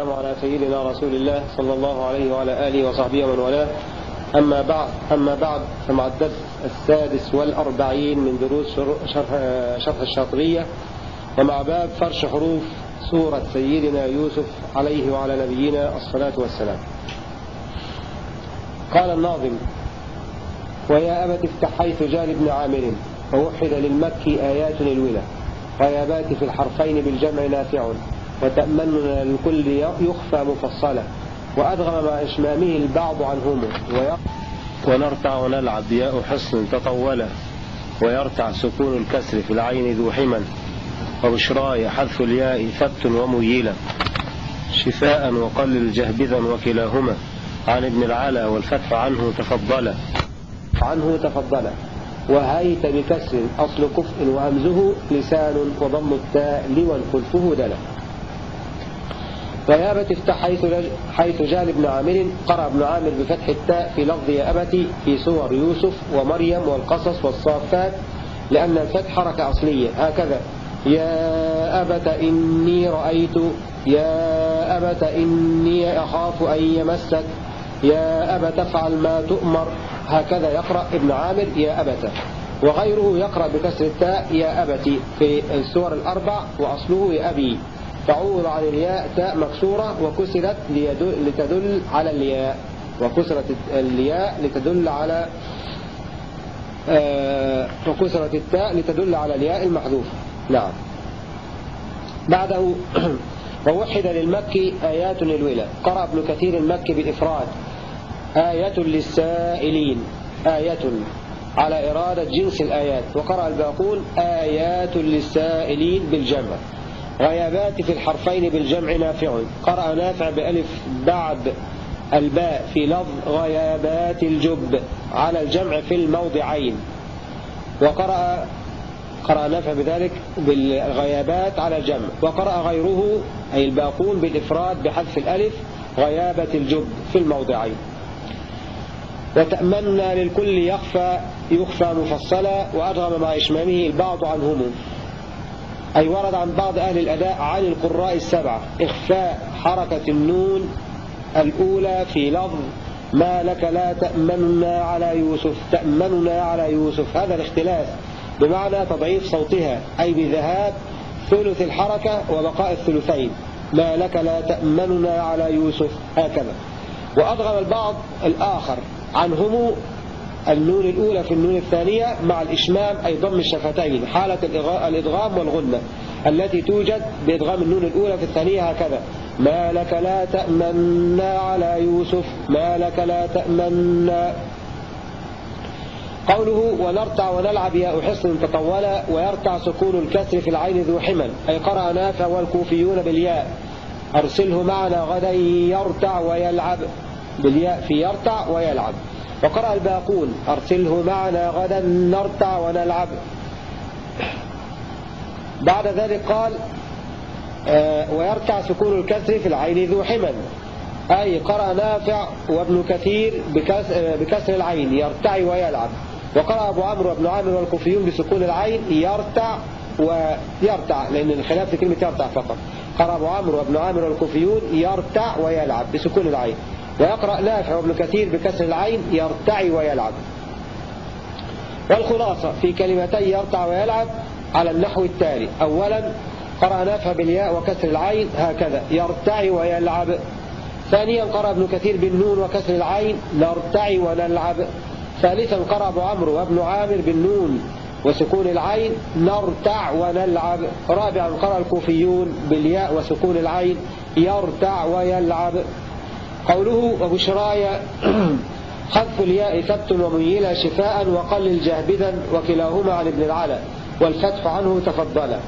السلام على سيدنا رسول الله صلى الله عليه وعلى آله وصحبه ومن والاه. أما بعد أما بعد فمع الدرس السادس والأربعين من دروس شرح, الشاطبية. ومع باب فرش حروف سورة سيدنا يوسف عليه وعلى نبينا الصلاة والسلام. قال الناظم ويا أبت افتح حيث جال ابن عامر ووحد للمكي آيات الولا غيابات في الحرفين بالجمع نافع. وتأمننا للكل يخفى مفصلا وأدغم مع إشمامه البعض عنهم ونرتع ونلعب ياء حصن تطولا ويرتع سكون الكسر في العين ذو حما وبشراي حذف الياء ثبت وميلا شفاء وقلل جهبذا وكلاهما عن ابن العلا والفتح عنه تفضلا. عنه تفضلا. وهيت بكسر أصل كفء وهمزه لسان وضم التاء لوى خلفه دلا. ويا أبت افتح حيث, حيث جال ابن عامر قرأ ابن عامر بفتح التاء في لفظ يا أبتي في سور يوسف ومريم والقصص والصافات لأن الفتح حركة أصلية. هكذا يا أبت إني رأيت يا أبت إني أخاف أن يمسك يا أبت افعل ما تؤمر. هكذا يقرأ ابن عامر يا أبت. وغيره يقرأ بكسر التاء يا أبتي. في السور الأربع وأصله يا أبي. تعوض عن الياء تاء مكسورة وكسرت لتدل على الياء. وكسرت الياء لتدل على آه وكسرت التاء لتدل على الياء المحذوفة. نعم. بعده ووحد للمكي آيات الولا قرأ ابن كثير المكي بالإفراد آية للسائلين. آية على إرادة جنس الآيات. وقرأ الباقون آيات للسائلين بالجمع. غيابات في الحرفين بالجمع نافع. قرأ نافع بألف بعد الباء في لفظ غيابات الجب على الجمع في الموضعين. وقرأ قرأ نافع بذلك بالغيابات على الجمع. وقرأ غيره أي الباقون بالإفراد بحذف الألف غيابة الجب في الموضعين. وتأمنا للكل يخفى يخفى مفصلا وأدغم مع إشمامه البعض عنهم. أي ورد عن بعض أهل الأداء عن القراء السبعة إخفاء حركة النون الأولى في لفظ ما لك لا تأمننا على يوسف تأمننا على يوسف هذا الاختلاف بمعنى تضعيف صوتها أي بذهاب ثلث الحركة وبقاء الثلثين ما لك لا تأمننا على يوسف هكذا. وأضغم البعض الآخر عنهم النون الأولى في النون الثانية مع الإشمام أي ضم الشفتين حالة الإدغام والغنة التي توجد بإدغام النون الأولى في الثانية هكذا. ما لك لا تأمنا على يوسف ما لك لا تأمنا قوله ونرتع ونلعب يا حصن تطولا ويرتع سكون الكسر في العين ذو حمل. أي قرأ نافع والكوفيون بالياء. أرسله معنا غدا يرتع ويلعب. بالياء في يرتع ويلعب. وقرأ الباقون أرسله معنا غدا نرتع ونلعب. بعد ذلك قال آه ويرتع سكون الكسر في العين ذو حمل. أي قرأ نافع وابن كثير بكسر, بكسر العين يرتعي ويلعب. وقرأ أبو عمرو وابن عامر والكوفيون بسكون العين يرتع ويرتع لأن الخلاف في كلمة يرتع فقط. قرأ أبو عمرو وابن عامر والكوفيون يرتع ويلعب بسكون العين. ويقرأ نافع وابن كثير بكسر العين يرتعي ويلعب. والخلاصة في كلمتي يرتع ويلعب على النحو التالي. أولا قرأ نافع بالياء وكسر العين هكذا. يرتعي ويلعب. ثانيا قرأ ابن كثير بالنون وكسر العين نرتعي ونلعب. ثالثا قرأ أبو عمرو وابن عامر بالنون وسكون العين نرتع ونلعب. رابعا قرأ الكوفيون بالياء وسكون العين يرتع ويلعب. قوله وبشراي خذف الياء ثبت وميلا شفاء وقلل جهبذا وكلاهما عن ابن العلا والفتح عنه تفضلا.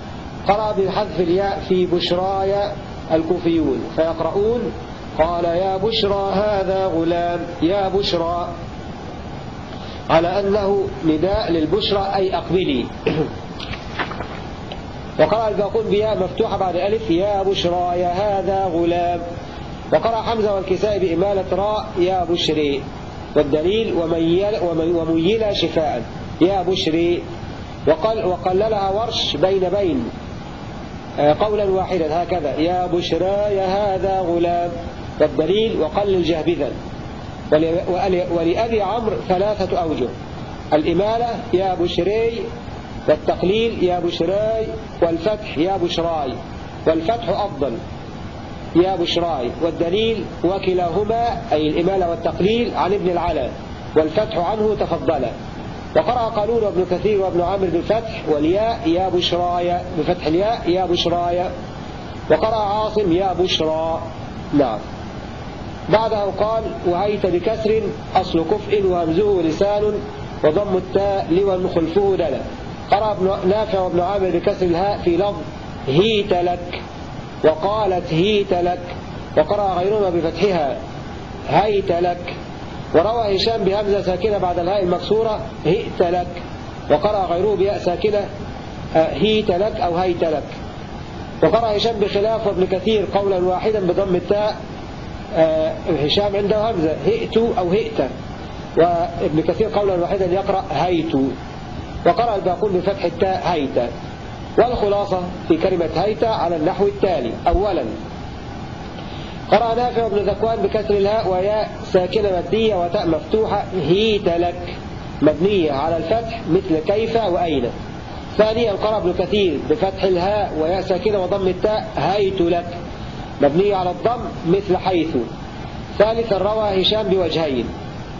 قرأ بحذف الياء في بشراي الكوفيون فيقرؤون قال يا بشرى هذا غلام يا بشرى. على أنه نداء للبشرى أي أقبلي. وقرأ الباقون بياء مفتوحة بعد ألف يا بشرى يا هذا غلام. وقرأ حمزة والكساء بإمالة راء يا بشري والدليل وميل وميلا شفاء يا بشري وقل وقللها ورش بين بين آه، قولا واحدا هكذا يا بشرى يا هذا غلام والدليل وقلل جهبذا ولأبي عمرو ثلاثة أوجه الإمالة يا بشري والتقليل يا بشراي والفتح يا بشراي والفتح أفضل. يا بشراي والدليل وكلاهما أي الإمالة والتقليل عن ابن العلا والفتح عنه تفضلا. وقرأ قالون وابن كثير وابن عامر بالفتح والياء يا بشراي بفتح الياء يا بشراي. وقرأ عاصم يا بشرى. نعم. بعده قال وهيت بكسر أصل كفء وهمزه لسان وضم التاء لون خلفه دلا قرأ نافع وابن عامر بكسر الهاء في لفظ هيت لك. وقالت هيت لك وقرأ غيرهما بفتحها هيت لك. وروى هشام بهمزة ساكنة بعد الهاء المكسورة هئت لك. وقرأ غيره بياء ساكنة آه، هيت لك أو هيت لك. وقرأ هشام بخلاف وابن كثير قولا واحدا بضم التاء آه، هشام عنده همزة هئت أو هئت. وابن كثير قولا واحدا يقرأ هيت. وقرأ الباقون بفتح التاء هيت. والخلاصة في كلمة هيت على النحو التالي. أولا قرأ نافع بن ذكوان بكسر الهاء وياء ساكنة مبنية وتاء مفتوحة هيت لك مبنية على الفتح مثل كيف وأين. ثانيا قرأ ابن كثير بفتح الهاء وياء ساكنة وضم التاء هيت لك مبنية على الضم مثل حيث. ثالثا روى هشام بوجهين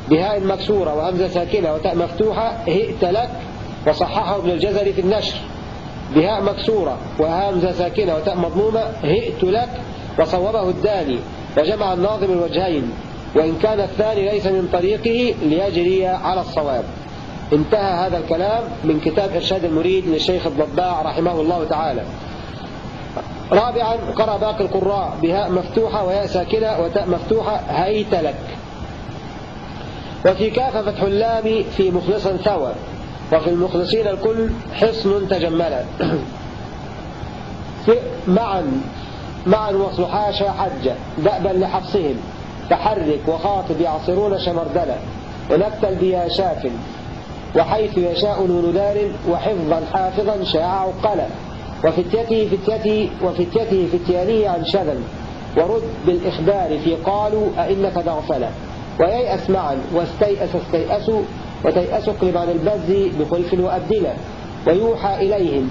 بهاء مكسورة وهمزة ساكنة وتاء مفتوحة هئت لك وصححه ابن الجزري في النشر. بهاء مكسورة وهمزة ساكنة وتاء مضمومة هئت لك وصوبه الداني وجمع الناظم الوجهين وإن كان الثاني ليس من طريقه ليجري على الصواب. انتهى هذا الكلام من كتاب إرشاد المريد للشيخ الضباع رحمه الله تعالى. رابعا قرأ باقي القراء بهاء مفتوحة وياء ساكنة وتاء مفتوحة هيت لك. وفي كاف فتح اللام في مخلصا ثوى. وفي المخلصين الكل حصن تجملا. معا معا وصل حاشا حجة دأبا لحفصهم تحرك وخاطب يعصرون شمردلا. ونكتل بيا شاف وحيث يشاء نون دار وحفظا حافظا شاع عقلا. وفتيته فتيته وفتيته فتيانيه عن شذا. ورد بالإخبار في قالوا أئنك دغفلا وييأس معا واستيأس استيأسوا. وتيأس عن البز بخلف وأبدلا ويوحى إليهم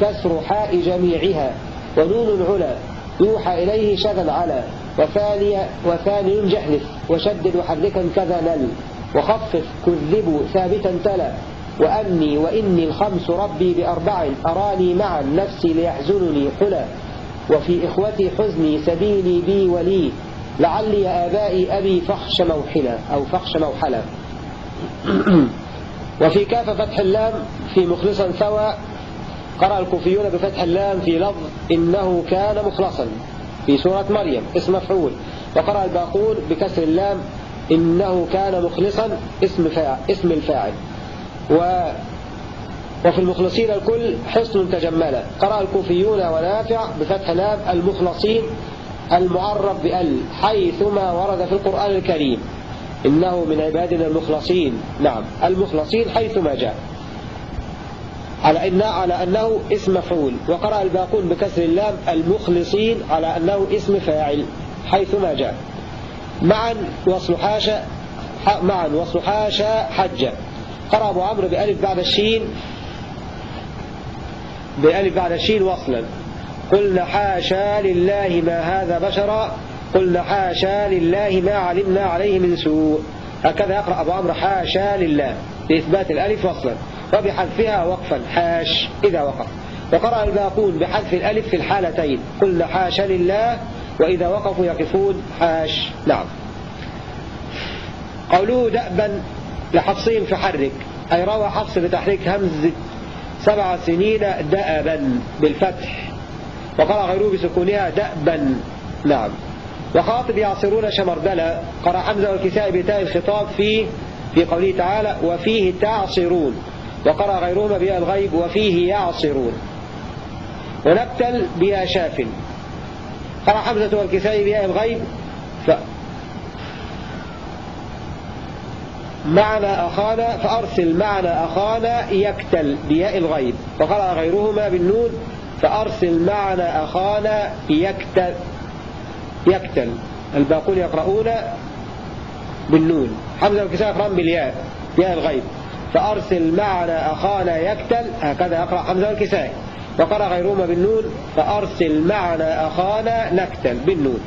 كسر, حاء جميعها ونون علا يوحى إليه شذا على وثاني وثاني جهلف وشدد وحركا كذا نل وخفف كذبوا ثابتا تلا وأني وإني الخمس ربي بأربع أراني معا نفسي ليحزنني حلا وفي إخوتي حزني سبيلي بي ولي لعلي آبائي أبي فخش موحلا أو فخش موحلا. وفي كاف فتح اللام في مخلصا ثوى قرأ الكوفيون بفتح اللام في لفظ إنه كان مخلصا في سورة مريم اسم مفعول. وقرأ الباقون بكسر اللام إنه كان مخلصا اسم فاعل اسم الفاعل. و وفي المخلصين الكل حصن تجملا. قرأ الكوفيون ونافع بفتح لام المخلصين المعرب بأل حيثما ورد في القرآن الكريم. إنه من عبادنا المخلصين. نعم. المخلصين حيثما جاء. على إن على أنه اسم مفعول وقرأ الباقون بكسر اللام المخلصين على أنه اسم فاعل حيثما جاء. معا وصل حاشا معا وصل حاشا حجة قرأ أبو عمرو بألف بعد الشين بألف بعد الشين وصلا. قلنا حاشا لله ما هذا بشرا. قلنا حاشا لله ما علمنا عليه من سوء. هكذا يقرأ أبو عمرو حاشا لله. لإثبات الألف وصلا. وبحذفها وقفا. حاش. إذا وقف. وقرأ الباقون بحذف الألف في الحالتين. قلنا حاشا لله وإذا وقفوا يقفون. حاش. نعم. قوله دأبا لحفصين فحرك أي روى حفص بتحريك همزة سبع سنين دأبا بالفتح. وقرأ غيره بسكونها دأبا. نعم. وخاطب يعصرون شمردلا قرأ حمزة والكساء بتاء الخطاب في في قوله تعالى وفيه تعصرون وقرأ غيرهما بها الغيب وفيه يعصرون ونبتل بها شاف. قرأ حمزة والكساء بها الغيب ف معنا أخانا فأرسل معنا أخانا يكتل بياء الغيب. وقرأ غيرهما بالنون فأرسل معنا أخانا يكتل يكتل الباقون يقرؤون بالنون. حمزة والكسائي يقرأون بالياء ياء الغيب. فأرسل معنا أخانا يكتل هكذا يقرأ حمزة والكسائي وقرأ غيرهما بالنون فأرسل معنا أخانا نكتل بالنون.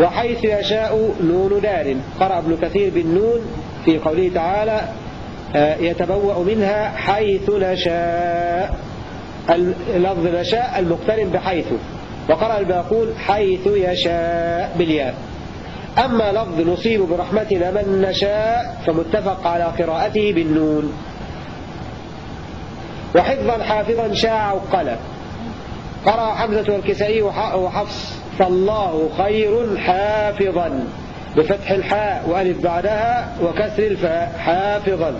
وحيث يشاء نون دار. قرأ ابن كثير بالنون في قوله تعالى آه، يتبوأ منها حيث نشاء. اللفظ نشاء المقترن بحيث وقرأ الباقون حيث يشاء بالياء. أما لفظ نصيب برحمتنا من نشاء فمتفق على قراءته بالنون. وحفظا حافظا شاع وقلى قرأ حمزة والكسائي وحفص. فالله خير حافظا. بفتح الحاء وألف بعدها وكسر الفاء حافظا.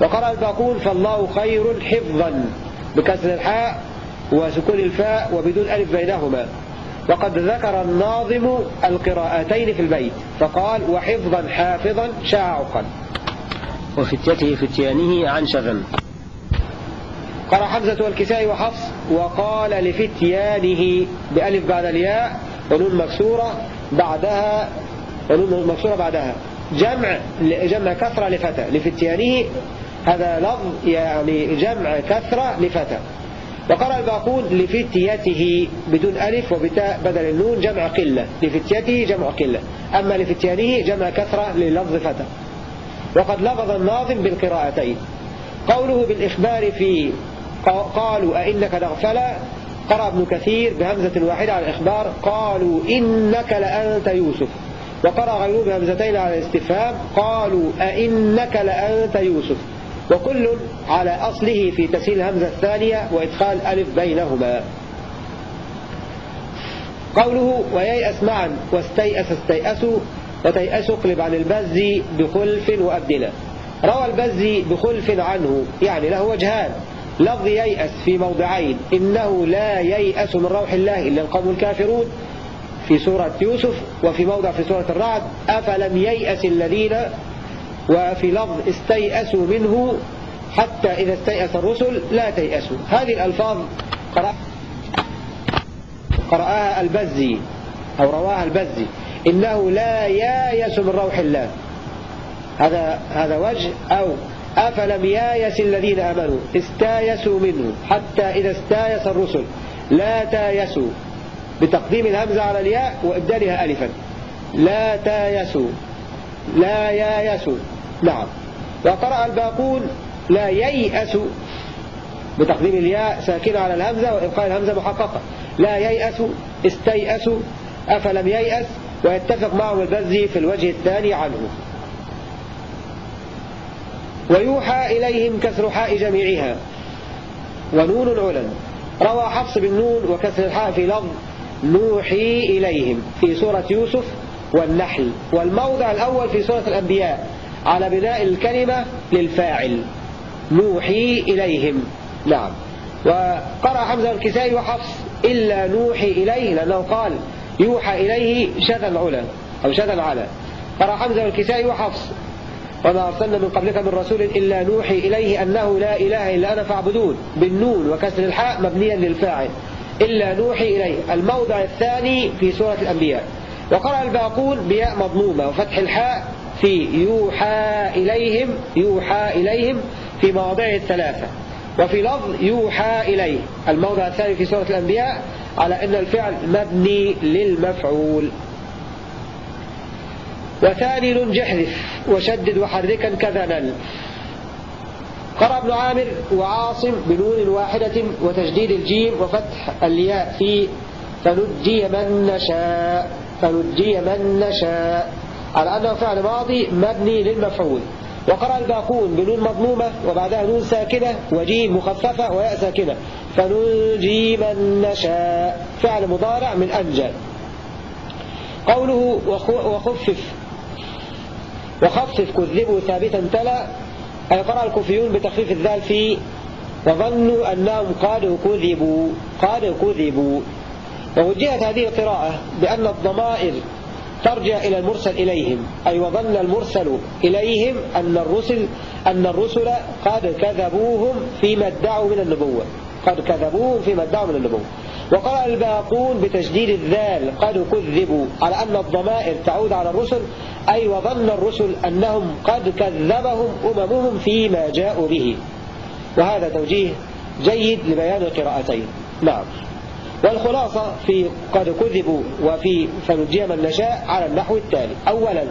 وقرأ الباقون فالله خير حفظا. بكسر الحاء وسكون الفاء وبدون ألف بينهما. وقد ذكر الناظم القراءتين في البيت فقال وحفظا حافظا شاعقا وفتيته فتيانه عن شغل قرأ حمزة والكساء وحفص وقال لفتيانه بألف بعد الياء ونون مكسورة بعدها ونون مكسورة بعدها. جمع جمع كثرة لفتى لفتيانه هذا لفظ يعني جمع كثرة لفتى. وقرأ الباقون لفتيته بدون ألف وبتاء بدل النون جمع قلة. لفتيته جمع قلة. أما لفتيانه جمع كثرة للفظ فتى. وقد لفظ الناظم بالقراءتين. قوله بالإخبار في قالوا أئنك نغفلا قرأ ابن كثير بهمزة واحدة على الإخبار. قالوا إنك لأنت يوسف. وقرأ غيره بهمزتين على الاستفهام. قالوا أئنك لأنت يوسف. وكل على أصله في تسهيل الهمزة الثانية وإدخال ألف بينهما. قوله وييأس معا واستيأس استيأسوا وتيأس اقلب عن البز بخلف وأبدلة روى البزي بخلف عنه يعني له وجهان. لفظ ييأس في موضعين إنه لا ييأس من روح الله إلا القوم الكافرون. في سورة يوسف وفي موضع في سورة الرعد أفلم ييأس الذين وفي لفظ استيأسوا منه حتى إذا استيأس الرسل لا تيأسوا. هذه الألفاظ قرأ قرأها البزي أو رواها البزي. إنه لا يايس من روح الله. هذا هذا وجه. أو أفلم يايس الذين أمنوا؟ استايسوا منه. حتى إذا استايس الرسل لا تايسوا بتقديم الهمزة على الياء وإبدالها ألفا. لا تايسوا لا يايسوا نعم. وقرأ الباقون لا ييأس بتقديم الياء ساكنة على الهمزة وإبقاء الهمزة محققة. لا ييأس استيأس أفلم ييأس ويتفق معه البزي في الوجه الثاني عنه. ويوحى إليهم كسر حاء جميعها. ونون علا روى حفص بن نون وكسر الحاء في لفظ نوحي إليهم في سورة يوسف والنحل. والموضع الأول في سورة الأنبياء على بناء الكلمة للفاعل. نوحي إليهم. نعم. وقرأ حمزة الكسائي وحفص إلا نوحي إليه لأنه قال يوحى إليه شذا علا أو شذا على قرأ حمزة الكسائي وحفص. وما أرسلنا من قبلك من رسول إلا نوحي إليه أنه لا إله إلا أنا فاعبدون بالنون وكسر الحاء مبنيا للفاعل. إلا نوحي إليه الموضع الثاني في سورة الأنبياء. وقرأ الباقون بياء مضمومة وفتح الحاء في يوحى إليهم يوحى إليهم في مواضعه الثلاثة. وفي لفظ يوحى إليه. الموضع الثاني في سورة الأنبياء على أن الفعل مبني للمفعول. وثاني جحذف وشدد وحركا كذا نل قرأ ابن عامر وعاصم بنون واحدة وتجديد الجيم وفتح الياء في فنجي من نشاء. فنجي من نشاء. على أنه فعل ماضي مبني للمفعول. وقرأ الباقون بنون مضمومة وبعدها نون ساكنة وجيم مخففة وياء ساكنة. فننجي من نشاء. فعل مضارع من أنجى قوله وخفف. وخفف كذبوا ثابتا تلا. أي قرأ الكوفيون بتخفيف الذال في وظنوا أنهم قالوا كذبوا. قالوا كذبوا. ووجهت هذه القراءة بأن الضمائر ترجع إلى المرسل إليهم. أي وظن المرسل إليهم أن الرسل أن الرسل قد كذبوهم فيما ادعوا من النبوة. قد كذبوهم فيما ادعوا من النبوة. وقرأ الباقون بتشديد الذال قد كذبوا. على أن الضمائر تعود على الرسل أي وظن الرسل أنهم قد كذبهم أممهم فيما جاءوا به. وهذا توجيه جيد لبيان القراءتين. نعم. والخلاصة في قد كذبوا وفي فنجي من نشاء على النحو التالي. أولا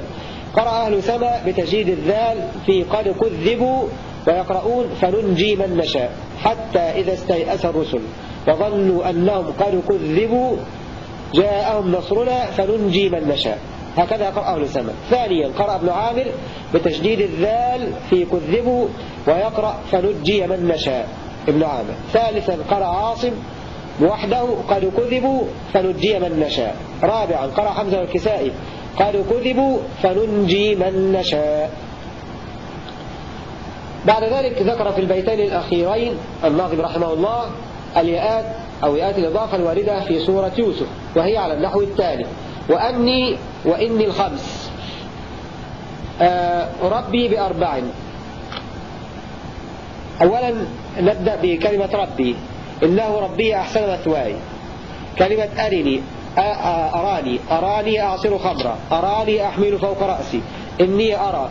قرأ أهل سما بتجديد الذال في قد كذبوا ويقرؤون فننجي من نشاء حتى إذا استيأس الرسل وظنوا أنهم قد كذبوا جاءهم نصرنا فننجي من نشاء. هكذا قرأ أهل السماء ثانيا قرأ ابن عامر بتشديد الذال في كذبوا ويقرأ فنجي من نشاء. ابن عامر. ثالثا قرأ عاصم وحده قد كذبوا فنجي من نشاء. رابعا قرأ حمزة والكسائي. قد كذبوا فننجي من نشاء. بعد ذلك ذكر في البيتين الأخيرين الناظم رحمه الله الياءات أو ياءات الإضافة الواردة في سورة يوسف وهي على النحو التالي. وأني وإني الخمس. آه ربي بأربع. أولا نبدأ بكلمة ربي. إنه ربي أحسن مثواي كلمة أرني أراني. أراني أعصر خمرا أراني أحمل فوق رأسي. إني أرى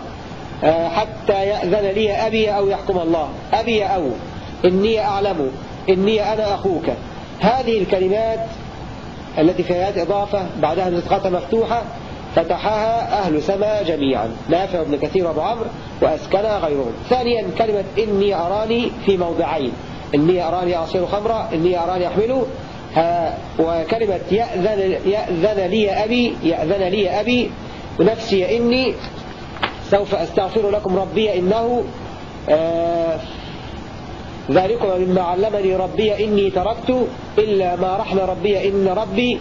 حتى يأذن لي أبي أو يحكم الله. أبي أو. إني أعلم. إني أنا أخوك. هذه الكلمات التي في آيات إضافة بعدها نسختها مفتوحة فتحها أهل سما جميعا. نافع بن كثير وأبو عمرو وأسكنها غيرهم. ثانيا كلمة إني أراني في موضعين. إني أراني أعصر خمرا إني أراني أحمله وكلمة يأذن, يأذن لي أبي يأذن لي أبي. ونفسي إني سوف أستغفر لكم ربي إنه آه ذلكم مما علمني ربي إني تركت إلا ما رحم ربي إن ربي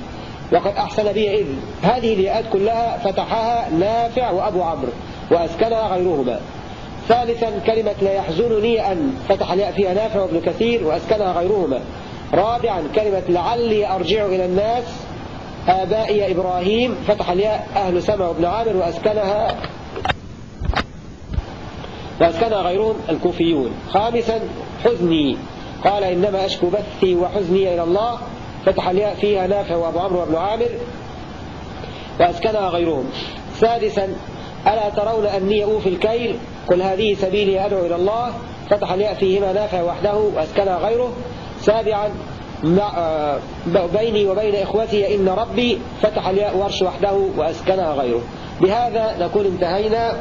وقد أحسن بي إذ. هذه الياءات كلها فتحها نافع وأبو عمرو وأسكنها غيرهما. ثالثا كلمة لا يحزنني أن. فتح الياء فيها نافع وابن كثير وأسكنها غيرهما. رابعا كلمة لعلي أرجع إلى الناس. آبائي إبراهيم. فتح الياء أهل سمع وابن عامر وأسكنها وأسكنها غيرهم الكوفيون. خامسا حزني. قال إنما أشكو بثي وحزني إلى الله. فتح الياء فيها نافع وأبو عمرو وابن عامر وأسكنها غيرهم. سادسا ألا ترون أني أوفي الكيل؟ قل هذه سبيلي أدعو إلى الله فتح الياء فيهما نافع وحده وأسكنها غيره. سابعا آه، بيني وبين إخوتي إن ربي فتح الياء ورش وحده وأسكنها غيره. بهذا نكون انتهينا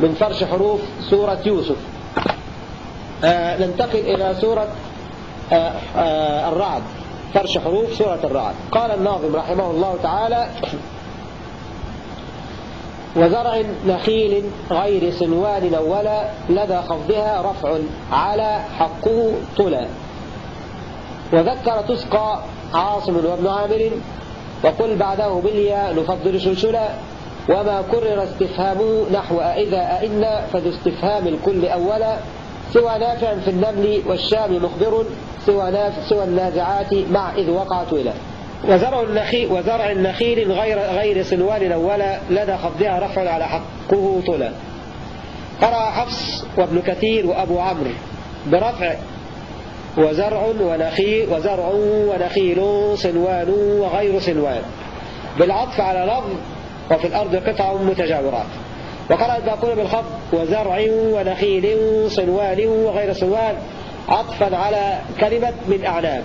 من فرش حروف سورة يوسف. آه ننتقل إلى سورة آه الرعد. فرش حروف سورة الرعد. قال الناظم رحمه الله تعالى وزرع نخيل غير سنوان أولا لدى خفضها رفع على حقه طلا وذكر تسقى عاصم وابن عامر وقل بعده بالياء نفضل سلسلا وما كرر استفهامه نحو أئذا أئنا فذو استفهام الكل أولا سوى نافع في النمل والشام مخبر سوى, ناف سوى النازعات مع إذ وقعت إلى وزرع النخيل, وزرع النخيل غير, غير صنوان أولا لدى خفضها رفع على حقه طلا قرأ حفص وابن كثير وأبو عمرو برفع وزرع ونخيل وزرع ونخيل صنوان وغير صنوان بالعطف على لفظ وفي الأرض قطع متجاورات. وقرأ الباقون بالخط وزرع ونخيل صنوان وغير صنوان عطفا على كلمة من أعناب.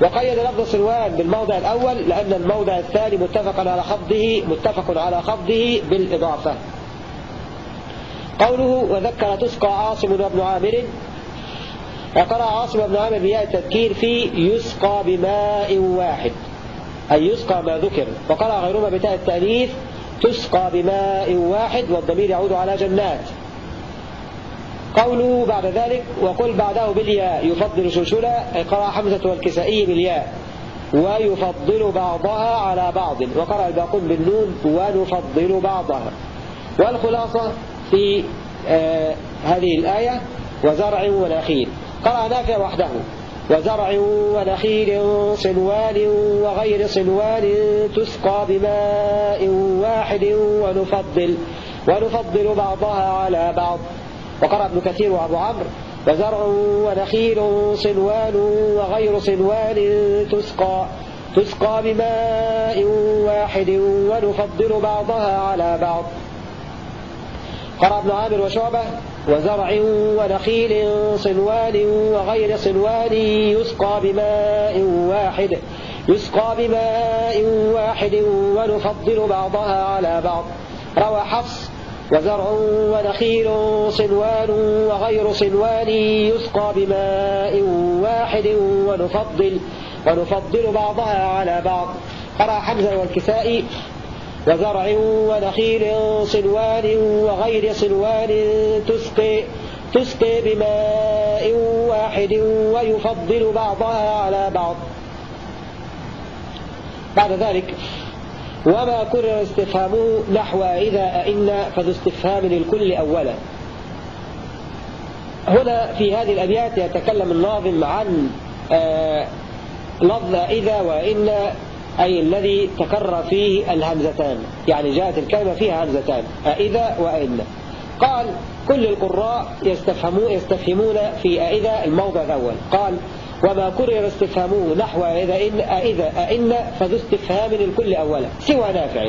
وقيد لفظ صنوان بالموضع الأول لأن الموضع الثاني متفق على خفضه متفق على خفضه بالإضافة. قوله وذكر تسقى عاصم وابن عامر. وقرأ عاصم بن عامر بياء التذكير في يسقى بماء واحد أي يسقى ما ذكر. وقرأ غيرهما بتاء التأنيث تسقى بماء واحد والضمير يعود على جنات. قوله بعد ذلك وقل بعده بالياء يفضل أي قرأ حمزة والكسائي بالياء ويفضل بعضها على بعض وقرأ الباقون بالنون ونفضل بعضها. والخلاصة في آه هذه الآية وزرع ونخيل. قرأ نافع وحده. وزرع ونخيل صنوان وغير صنوان تسقى بماء واحد ونفضل ونفضل بعضها على بعض. وقرأ ابن كثير وأبو عمرو وزرع ونخيل صنوان وغير صنوان تسقى تسقى بماء واحد ونفضل بعضها على بعض. قرأ ابن عامر وشعبة وزرع ونخيل صنوان وغير صنوان يسقى بماء واحد يسقى بماء واحد ونفضل بعضها على بعض. روى حفص وزرع ونخيل صنوان وغير صنوان يسقى بماء واحد ونفضل ونفضل بعضها على بعض. قرأ حمزة والكسائي وزرع ونخيل صنوان وغير صنوان تسقي تسقي بماء واحد ويفضل بعضها على بعض. بعد ذلك وما كرر استفهامه نحو إذا أئن فذو استفهام للكل أولا. هنا في هذه الأبيات يتكلم الناظم عن آه، لفظ إذا وإن أي الذي تكرر فيه الهمزتان. يعني جاءت الكلمة فيها همزتان أئذا وإن. قال كل القراء يستفهمون, يستفهمون في أئذا الموضع الأول. قال وما كرر استفهامه نحو إذا إن أئذا أئن فذو استفهام للكل أولا سوى نافع.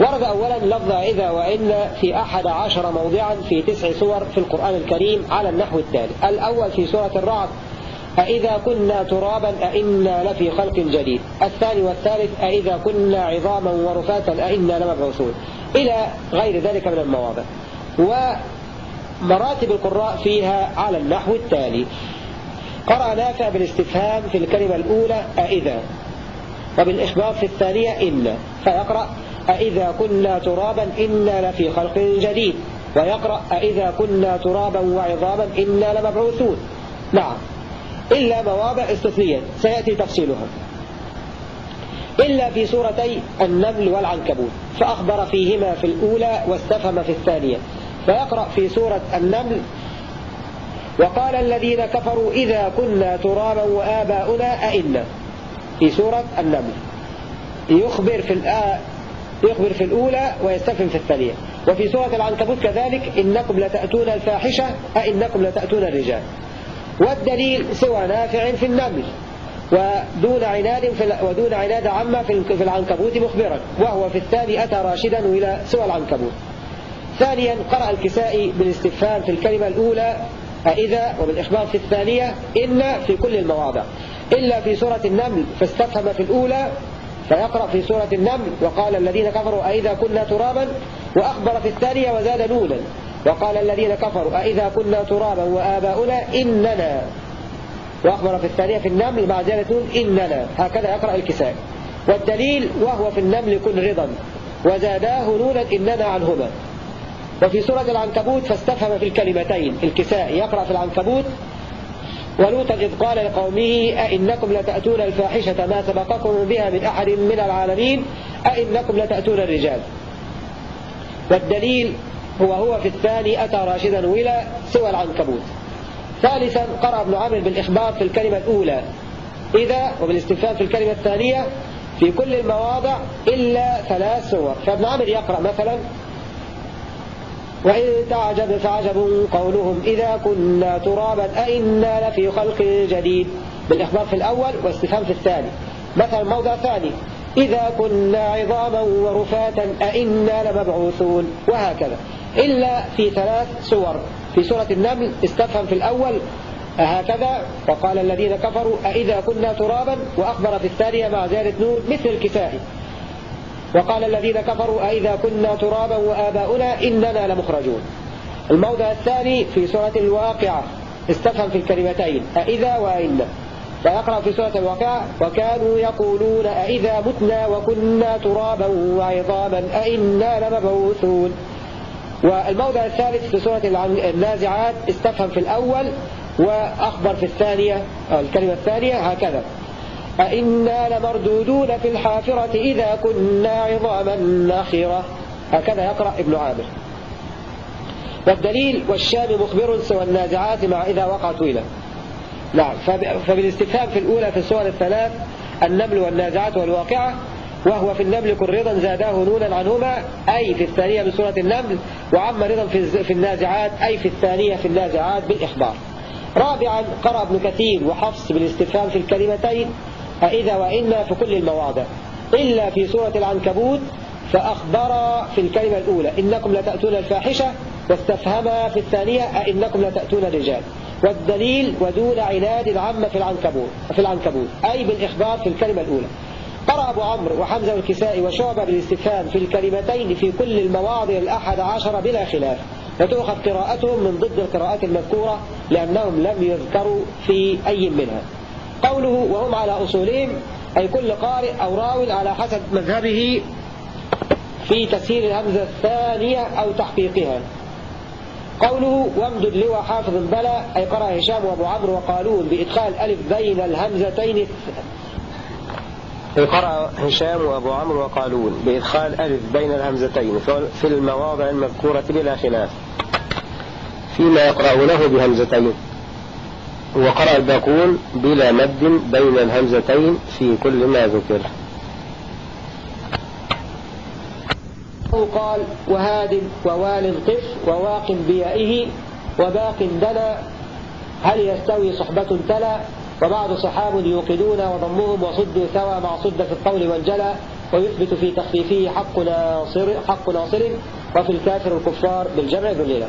ورد أولا لفظ إذا وإن في أحد عشر موضعا في تسع سور في القرآن الكريم على النحو التالي الأول في سورة الرعد أئذا كنا ترابا أئنا لفي خلق جديد. الثاني والثالث أئذا كنا عظاما ورفاتا أئنا لمبعوثون. إلى غير ذلك من المواضع. ومراتب القراء فيها على النحو التالي. قرأ نافع بالاستفهام في الكلمة الأولى أئذا. وبالإخبار في الثانية إن. فيقرأ أئذا كنا ترابا إنا لفي خلق جديد. ويقرأ أئذا كنا ترابا وعظاما إنا لمبعوثون. نعم. إلا مواضع استثنية. سيأتي تفصيلها. إلا في سورتي النمل والعنكبوت. فأخبر فيهما في الأولى واستفهم في الثانية. فيقرأ في سورة النمل وقال الذين كفروا إذا كنا ترابا وآباؤنا أئنا في سورة النمل. يخبر في يخبر في الأولى ويستفهم في الثانية. وفي سورة العنكبوت كذلك إنكم لتأتون الفاحشة أئنكم لتأتون الرجال. والدليل سوى نافع في النمل. ودون عناد في ودون عناد عما في العنكبوت مخبرا. وهو في الثاني أتى راشدا إلى سوى العنكبوت. ثانيا قرأ الكسائي بالاستفهام في الكلمة الأولى وبالإخبار في الثانية إن في كل المواضع. إلا في سورة النمل فاستفهم في الأولى فيقرأ في سورة النمل وقال الذين كفروا أئذا كنا ترابا؟ وأخبر في الثانية وزاد نونا. وقال الذين كفروا أئذا كنا ترابا وآباؤنا؟ إننا. وأخبر في الثانية في النمل مع زيادة نون إننا. هكذا يقرأ الكساء. والدليل وهو في النمل كن رضا. وزاداه نونا إننا عنهما. وفي سورة العنكبوت فاستفهم في الكلمتين الكساء يقرأ في العنكبوت ولوطا إذ قال لقومه أئنكم لتأتون الفاحشة ما سبقكم بها من أحد من العالمين؟ أئنكم لتأتون الرجال. والدليل هو هو في الثاني أتى راشدا ولا سوى العنكبوت. ثالثا قرأ ابن عامر بالإخبار في الكلمة الأولى. إذا وبالاستفهام في الكلمة الثانية في كل المواضع إلا ثلاث سور. فابن عامر يقرأ مثلا وإن تعجب فعجب قولهم إذا كنا ترابا أئنا لفي خلق جديد. بالإخبار في الأول واستفهام في الثاني. مثلا موضع ثاني. إذا كنا عظاما ورفاتا أئنا لمبعوثون. وهكذا. إلا في ثلاث سور. في سورة النمل استفهم في الأول. هكذا. وقال الذين كفروا أئذا كنا ترابا؟ وأخبر في الثانية مع زيادة نور مثل الكسائي وقال الذين كفروا أئذا كنا ترابا وآباؤنا إننا لمخرجون. الموضع الثاني في سورة الواقعة استفهم في الكلمتين أئذا وإن فيقرأ في سورة الواقعة وكانوا يقولون أئذا متنا وكنا ترابا وعظاما أئنا لمبعوثون. والموضع الثالث في سورة النازعات استفهم في الأول وأخبر في الثانية الكلمة الثانية هكذا. أئنا لمردودون في الحافرة إذا كنا عظاما ناخرة هكذا يقرأ ابن عامر. والدليل والشام مخبر سوى النازعات مع إذا وقع طويلة نعم فبالاستفهام في الأولى في السور الثلاث النمل والنازعات والواقعة وهو في النمل كن رضا زاداه نونا عنهما أي في الثانية من سورة النمل وعم رضا في النازعات أي في الثانية في النازعات بالإخبار. رابعا قرأ ابن كثير وحفص بالاستفهام في الكلمتين أإذا وإنا في كل المواضع. إلا في سورة العنكبوت فأخبر في الكلمة الأولى إنكم لتأتون الفاحشة واستفهم في الثانية أئنكم لتأتون الرجال. والدليل ودون عناد عم في العنكبوت في العنكبوت أي بالإخبار في الكلمة الأولى. قرأ أبو عمرو وحمزة والكسائي وشعبة بالاستفهام في الكلمتين في كل المواضع الأحد عشر بلا خلاف. وتؤخذ قراءتهم من ضد القراءات المذكورة لأنهم لم يذكروا في أي منها. قوله وهم على أصولهم أي كل قارئ أو راو على حسب مذهبه في تسهيل الهمزة الثانية أو تحقيقها. قوله وامدد لوى حافظ بلى أي قرأ هشام وأبو عمرو وقالون بإدخال ألف بين الهمزتين قرأ هشام وأبو عمرو وقالون بإدخال ألف بين الهمزتين في المواضع المذكورة بلا خلاف فيما يقرأونه بهمزتين. وقرأ الباقون بلا مد بين الهمزتين في كل ما ذكر. قال وهاد ووال قف وواق بيائه وباق دنا هل يستوي صحبة تلا؟ وبعض صحاب يوقدون وضمهم وصدوا ثوى مع صد في القول والجلى ويثبت في تخفيفه حق ناصر, حق ناصر وفي الكافر الكفار بالجمع ذليلا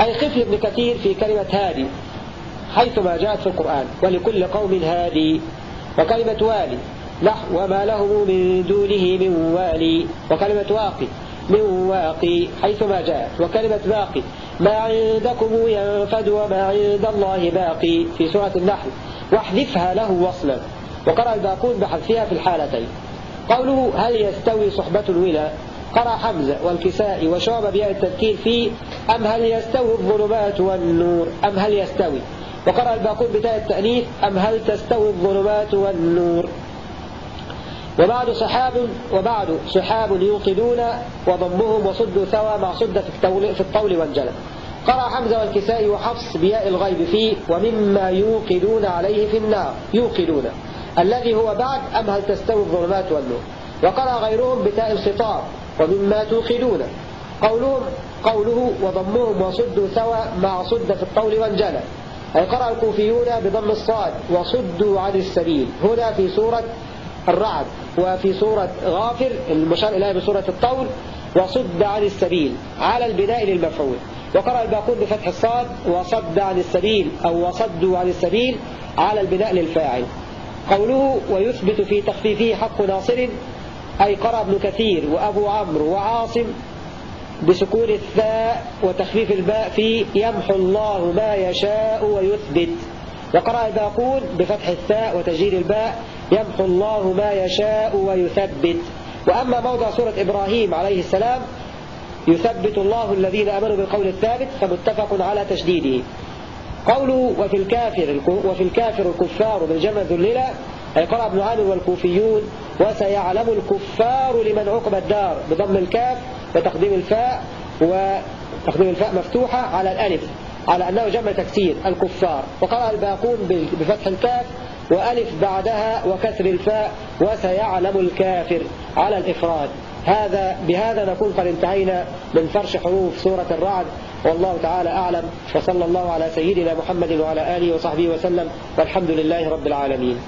أي خفي ابن كثير في كلمة هادي. حيثما جاءت في القرآن. ولكل قوم هادي. وكلمة والي. نحو وما له من دونه من والي. وكلمة واقي. من واقي. حيثما جاءت. وكلمة باقي. ما عندكم ينفد وما عند الله باقي. في سورة النحل. واحذفها له وصلا. وقرأ الباقون بحذفها في الحالتين. قوله هل يستوي صحبة الولا؟ قرأ حمزة والكساء وشعب بياء التذكير في أم هل يستوي الظلمات والنور؟ أم هل يستوي؟ وقرأ الباقون بتاء التأنيث أم هل تستوي الظلمات والنور؟ وبعد صحاب وبعد صحاب يوقدون وضمهم وصدوا ثوى مع صد في الطول والجلد. قرأ حمزة والكسائي وحفص بياء الغيب فيه ومما يوقدون عليه في النار. يوقدون. الذي هو بعد أم هل تستوي الظلمات والنور؟ وقرأ غيرهم بتاء الخطاب ومما توقدون. قولهم قوله وضمهم وصدوا ثوى مع صد في الطول والجلد. أي قرأ الكوفيون بضم الصاد وصدوا عن السبيل. هنا في سورة الرعد وفي سورة غافر المشار إليها بسورة الطول وصد عن السبيل. على البناء للمفعول. وقرأ الباقون بفتح الصاد وصد عن السبيل أو وصدوا عن السبيل على البناء للفاعل. قوله ويثبت في تخفيفه حق ناصر أي قرأ ابن كثير وأبو عمرو وعاصم بسكون الثاء وتخفيف الباء في يمحو الله ما يشاء ويثبت. وقرأ الباقون بفتح الثاء وتجهيل الباء يمحو الله ما يشاء ويثبت. وأما موضع سورة إبراهيم عليه السلام يثبت الله الذين أمنوا بالقول الثابت فمتفق على تشديده. قوله وفي الكافر وفي الكافر الكفار بالجمع ذللا أي قرأ ابن عامر والكوفيون وسيعلم الكفار لمن عقب الدار بضم الكاف وتقديم الفاء وتقديم الفاء مفتوحة على الألف على أنه جمع تكسير الكفار. وقرأ الباقون بفتح الكاف وألف بعدها وكسر الفاء وسيعلم الكافر على الإفراد. هذا بهذا نكون قد انتهينا من فرش حروف سورة الرعد. والله تعالى أعلم. وصلى الله على سيدنا محمد وعلى آله وصحبه وسلم. والحمد لله رب العالمين.